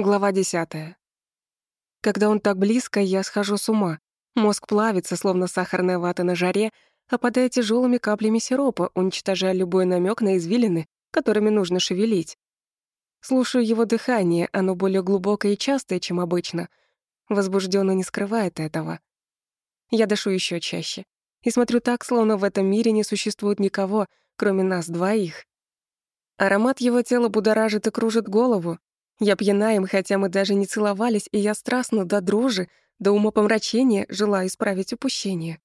Глава 10. Когда он так близко, я схожу с ума. Мозг плавится, словно сахарная вата на жаре, опадая тяжелыми каплями сиропа, уничтожая любой намек на извилины, которыми нужно шевелить. Слушаю его дыхание, оно более глубокое и частое, чем обычно. Возбужденно не скрывает этого. Я дышу еще чаще и смотрю так, словно в этом мире не существует никого, кроме нас двоих. Аромат его тела будоражит и кружит голову, я пьяна им, хотя мы даже не целовались, и я страстно до дрожи, до умопомрачения желаю исправить упущение.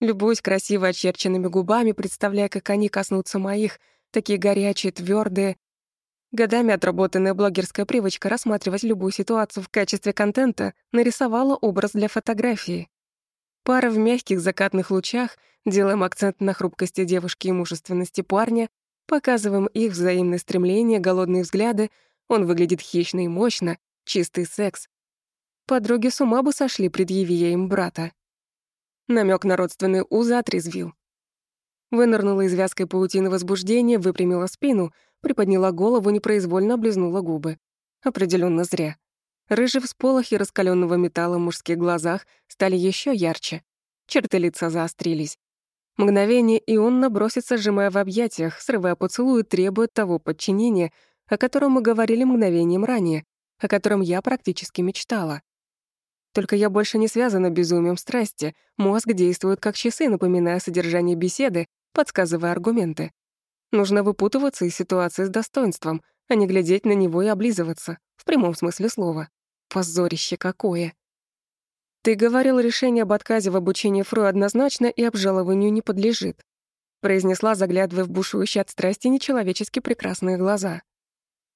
Любуюсь красиво очерченными губами, представляя, как они коснутся моих, такие горячие, твердые. Годами отработанная блогерская привычка рассматривать любую ситуацию в качестве контента нарисовала образ для фотографии. Пара в мягких закатных лучах, делаем акцент на хрупкости девушки и мужественности парня, показываем их взаимное стремление, голодные взгляды, он выглядит хищно и мощно, чистый секс. Подруги с ума бы сошли, предъяви им брата. Намек на родственные узы отрезвил. Вынырнула из вязкой паутины возбуждения, выпрямила спину, приподняла голову, непроизвольно облизнула губы. Определенно зря. Рыжие всполохи раскаленного металла в мужских глазах стали еще ярче. Черты лица заострились. Мгновение, и он набросится, сжимая в объятиях, срывая поцелуй, требует того подчинения, о котором мы говорили мгновением ранее, о котором я практически мечтала. Только я больше не связана безумием страсти, мозг действует как часы, напоминая содержание беседы, подсказывая аргументы. Нужно выпутываться из ситуации с достоинством, а не глядеть на него и облизываться, в прямом смысле слова. Позорище какое. Ты говорил, решение об отказе в обучении Фру однозначно и обжалованию не подлежит, произнесла, заглядывая в бушующие от страсти нечеловечески прекрасные глаза.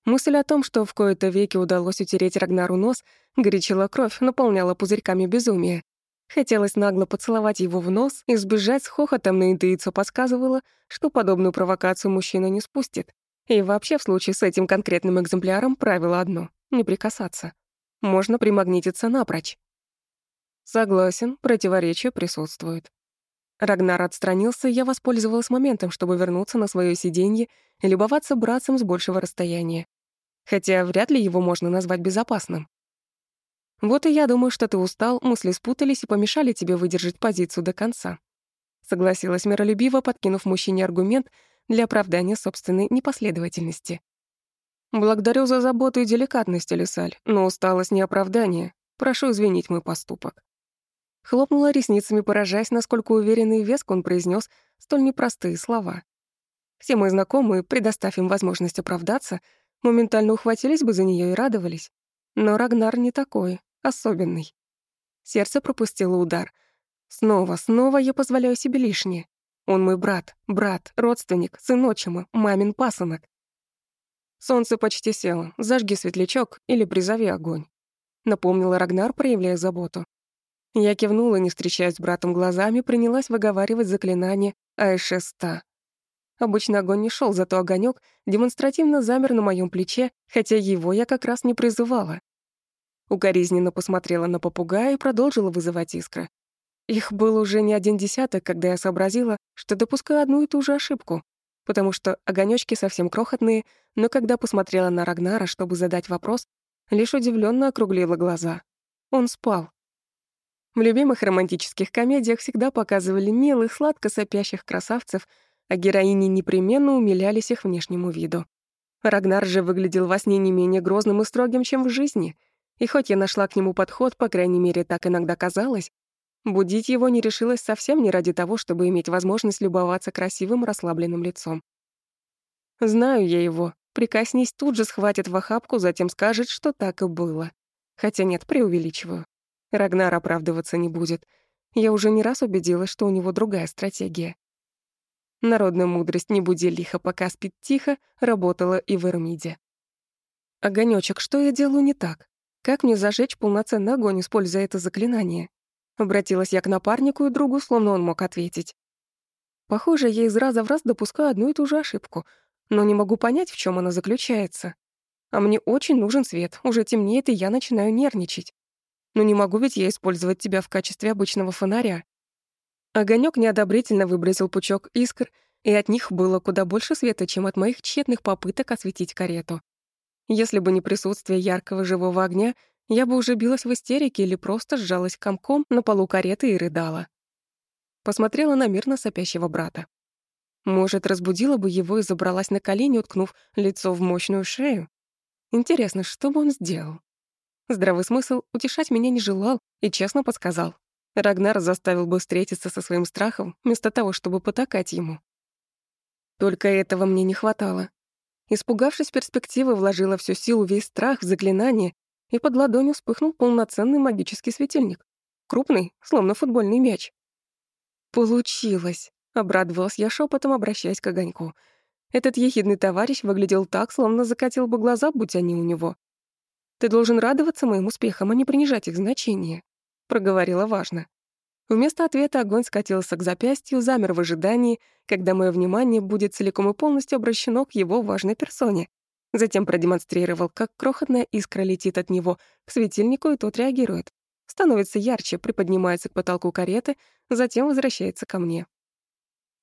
Мысль о том, что в кои-то веки удалось утереть Рагнару нос, горячила кровь, наполняла пузырьками безумия. Хотелось нагло поцеловать его в нос и сбежать с хохотом, но интуиция подсказывала, что подобную провокацию мужчина не спустит. И вообще в случае с этим конкретным экземпляром правило одно — не прикасаться. Можно примагнититься напрочь. Согласен, противоречие присутствует. Рагнар отстранился, я воспользовалась моментом, чтобы вернуться на свое сиденье и любоваться братцем с большего расстояния. Хотя вряд ли его можно назвать безопасным. Вот и я думаю, что ты устал, мысли спутались и помешали тебе выдержать позицию до конца. Согласилась миролюбиво, подкинув мужчине аргумент для оправдания собственной непоследовательности. Благодарю за заботу и деликатность, Элисаль, но усталость не оправдание. Прошу извинить мой поступок. Хлопнула ресницами, поражаясь, насколько уверенный веск он произнес столь непростые слова. Все мои знакомые, предоставив им возможность оправдаться, моментально ухватились бы за нее и радовались. Но Рагнар не такой, особенный. Сердце пропустило удар. Снова, снова я позволяю себе лишнее. Он мой брат, брат, родственник, сын отчима, мамин пасынок. Солнце почти село, зажги светлячок или призови огонь. Напомнила Рагнар, проявляя заботу. Я кивнула, не встречаясь с братом глазами, принялась выговаривать заклинание Айшеста. Обычно огонь не шел, зато огонек демонстративно замер на моем плече, хотя его я как раз не призывала. Укоризненно посмотрела на попугая и продолжила вызывать искры. Их было уже не один десяток, когда я сообразила, что допускаю одну и ту же ошибку, потому что огонёчки совсем крохотные, но когда посмотрела на Рагнара, чтобы задать вопрос, лишь удивленно округлила глаза. Он спал. В любимых романтических комедиях всегда показывали милых, сладко сопящих красавцев, а героини непременно умилялись их внешнему виду. Рагнар же выглядел во сне не менее грозным и строгим, чем в жизни. И хоть я нашла к нему подход, по крайней мере, так иногда казалось, будить его не решилась совсем не ради того, чтобы иметь возможность любоваться красивым расслабленным лицом. Знаю я его. Прикоснись, тут же схватит в охапку, затем скажет, что так и было. Хотя нет, преувеличиваю. Рагнар оправдываться не будет. Я уже не раз убедилась, что у него другая стратегия. Народная мудрость «не буди лихо, пока спит тихо» работала и в Эрмиде. «Огонёчек, что я делаю не так? Как мне зажечь полноценный огонь, используя это заклинание?» Обратилась я к напарнику и другу, словно он мог ответить. Похоже, я из раза в раз допускаю одну и ту же ошибку, но не могу понять, в чем она заключается. А мне очень нужен свет, уже темнеет, и я начинаю нервничать. Но не могу ведь я использовать тебя в качестве обычного фонаря. Огонёк неодобрительно выбросил пучок искр, и от них было куда больше света, чем от моих тщетных попыток осветить карету. Если бы не присутствие яркого живого огня, я бы уже билась в истерике или просто сжалась комком на полу кареты и рыдала. Посмотрела на мирно сопящего брата. Может, разбудила бы его и забралась на колени, уткнув лицо в мощную шею? Интересно, что бы он сделал? Здравый смысл утешать меня не желал и честно подсказал. Рагнар заставил бы встретиться со своим страхом, вместо того, чтобы потакать ему. Только этого мне не хватало. Испугавшись перспективы, вложила всю силу, весь страх в заклинание, и под ладонью вспыхнул полноценный магический светильник. Крупный, словно футбольный мяч. «Получилось!» — обрадовалась я шепотом, обращаясь к огоньку. Этот ехидный товарищ выглядел так, словно закатил бы глаза, будь они у него. «Ты должен радоваться моим успехам, а не принижать их значение», — проговорила важно. Вместо ответа огонь скатился к запястью, замер в ожидании, когда мое внимание будет целиком и полностью обращено к его важной персоне. Затем продемонстрировал, как крохотная искра летит от него к светильнику, и тот реагирует. Становится ярче, приподнимается к потолку кареты, затем возвращается ко мне.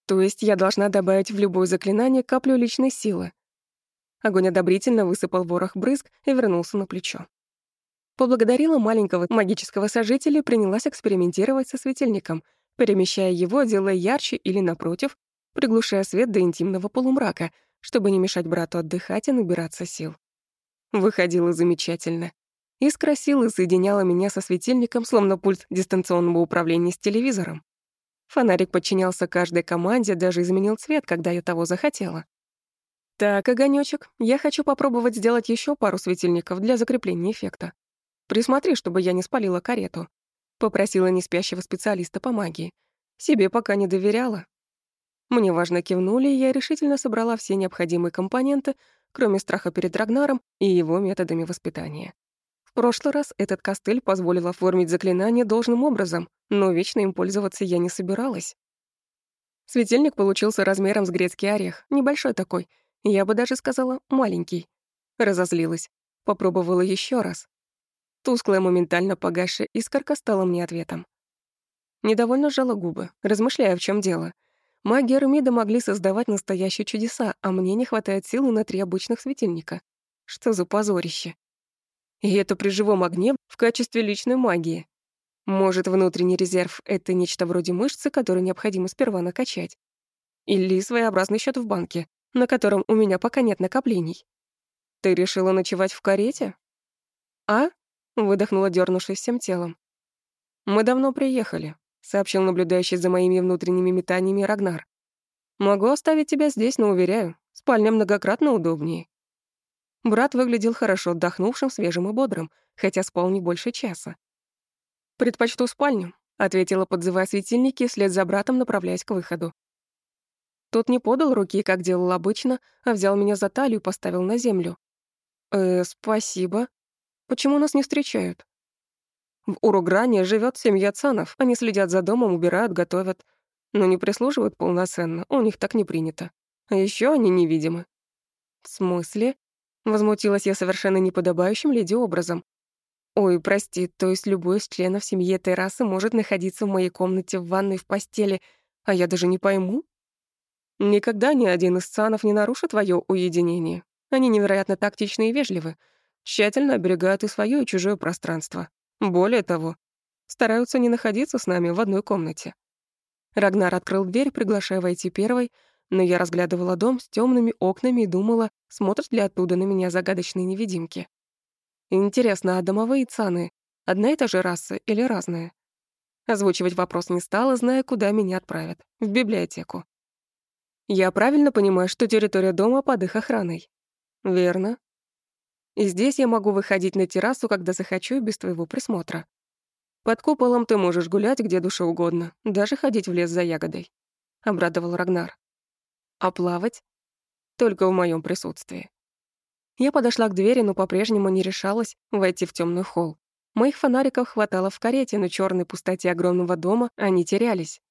То есть я должна добавить в любое заклинание каплю личной силы. Огонь одобрительно высыпал ворох брызг и вернулся на плечо. Поблагодарила маленького магического сожителя и принялась экспериментировать со светильником, перемещая его, делая ярче или, напротив, приглушая свет до интимного полумрака, чтобы не мешать брату отдыхать и набираться сил. Выходило замечательно. Искра силы соединяла меня со светильником, словно пульт дистанционного управления с телевизором. Фонарик подчинялся каждой команде, даже изменил цвет, когда я того захотела. Так, огонёчек, я хочу попробовать сделать еще пару светильников для закрепления эффекта. Присмотри, чтобы я не спалила карету. Попросила неспящего специалиста по магии. Себе пока не доверяла. Мне важно кивнули, и я решительно собрала все необходимые компоненты, кроме страха перед Рагнаром и его методами воспитания. В прошлый раз этот костыль позволил оформить заклинание должным образом, но вечно им пользоваться я не собиралась. Светильник получился размером с грецкий орех, небольшой такой, я бы даже сказала, маленький. Разозлилась. Попробовала еще раз. Тусклая, моментально погасшая искорка стала мне ответом. Недовольно сжала губы, размышляя, в чем дело. Маги Эрмида могли создавать настоящие чудеса, а мне не хватает силы на три обычных светильника. Что за позорище? И это при живом огне в качестве личной магии. Может, внутренний резерв — это нечто вроде мышцы, которую необходимо сперва накачать. Или своеобразный счет в банке, на котором у меня пока нет накоплений. Ты решила ночевать в карете? А? Выдохнула, дернувшись всем телом. «Мы давно приехали», — сообщил наблюдающий за моими внутренними метаниями Рагнар. «Могу оставить тебя здесь, но, уверяю, спальня многократно удобнее». Брат выглядел хорошо отдохнувшим, свежим и бодрым, хотя спал не больше часа. «Предпочту спальню», — ответила, подзывая светильники, вслед за братом направляясь к выходу. Тот не подал руки, как делал обычно, а взял меня за талию и поставил на землю. «Э, спасибо», Почему нас не встречают? В Уругране живет семья Цанов. Они следят за домом, убирают, готовят. Но не прислуживают полноценно, у них так не принято. А еще они невидимы. В смысле? Возмутилась я совершенно неподобающим леди образом. Ой, прости, то есть любой из членов семьи этой расы может находиться в моей комнате, в ванной, в постели, а я даже не пойму? Никогда ни один из цанов не нарушит твое уединение. Они невероятно тактичны и вежливы, тщательно оберегают и свое, и чужое пространство. Более того, стараются не находиться с нами в одной комнате. Рагнар открыл дверь, приглашая войти первой, но я разглядывала дом с темными окнами и думала, смотрят ли оттуда на меня загадочные невидимки. Интересно, а домовые цаны одна и та же раса или разные? Озвучивать вопрос не стала, зная, куда меня отправят. В библиотеку. Я правильно понимаю, что территория дома под их охраной? Верно. И здесь я могу выходить на террасу, когда захочу, без твоего присмотра. Под куполом ты можешь гулять где душе угодно, даже ходить в лес за ягодой», — обрадовал Рагнар. «А плавать?» «Только в моем присутствии». Я подошла к двери, но по-прежнему не решалась войти в темный холл. Моих фонариков хватало в карете, но черной пустоте огромного дома они терялись.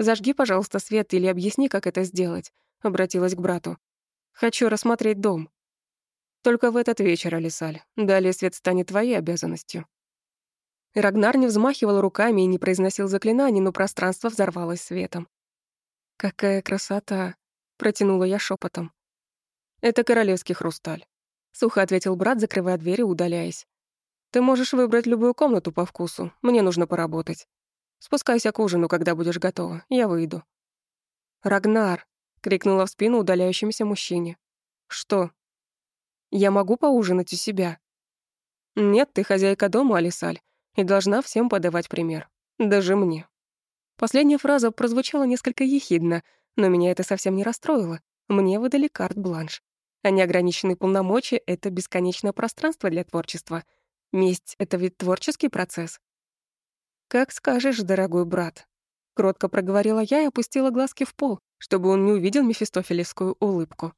«Зажги, пожалуйста, свет или объясни, как это сделать», — обратилась к брату. «Хочу рассмотреть дом». Только в этот вечер, Алисаль. Далее свет станет твоей обязанностью». Рагнар не взмахивал руками и не произносил заклинаний, но пространство взорвалось светом. «Какая красота!» — протянула я шепотом. «Это королевский хрусталь». — сухо ответил брат, закрывая дверь и удаляясь. «Ты можешь выбрать любую комнату по вкусу. Мне нужно поработать. Спускайся к ужину, когда будешь готова. Я выйду». «Рагнар!» — крикнула в спину удаляющемуся мужчине. «Что?» «Я могу поужинать у себя?» «Нет, ты хозяйка дома, Алисаль, и должна всем подавать пример. Даже мне». Последняя фраза прозвучала несколько ехидно, но меня это совсем не расстроило. Мне выдали карт-бланш. А неограниченные полномочия — это бесконечное пространство для творчества. Месть — это ведь творческий процесс. «Как скажешь, дорогой брат», — кротко проговорила я и опустила глазки в пол, чтобы он не увидел мефистофелевскую улыбку.